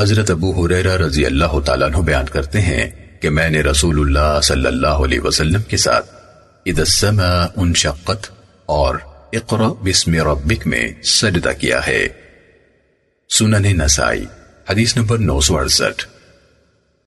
حضرت ابو حریرہ رضی اللہ تعالیٰ عنہ بیان کرتے ہیں کہ میں نے رسول اللہ صلی اللہ علیہ وسلم کے ساتھ اذا السماء انشقت اور اقرأ بسم ربک میں سجدہ کیا ہے۔ سنن نسائی، حدیث نمبر 968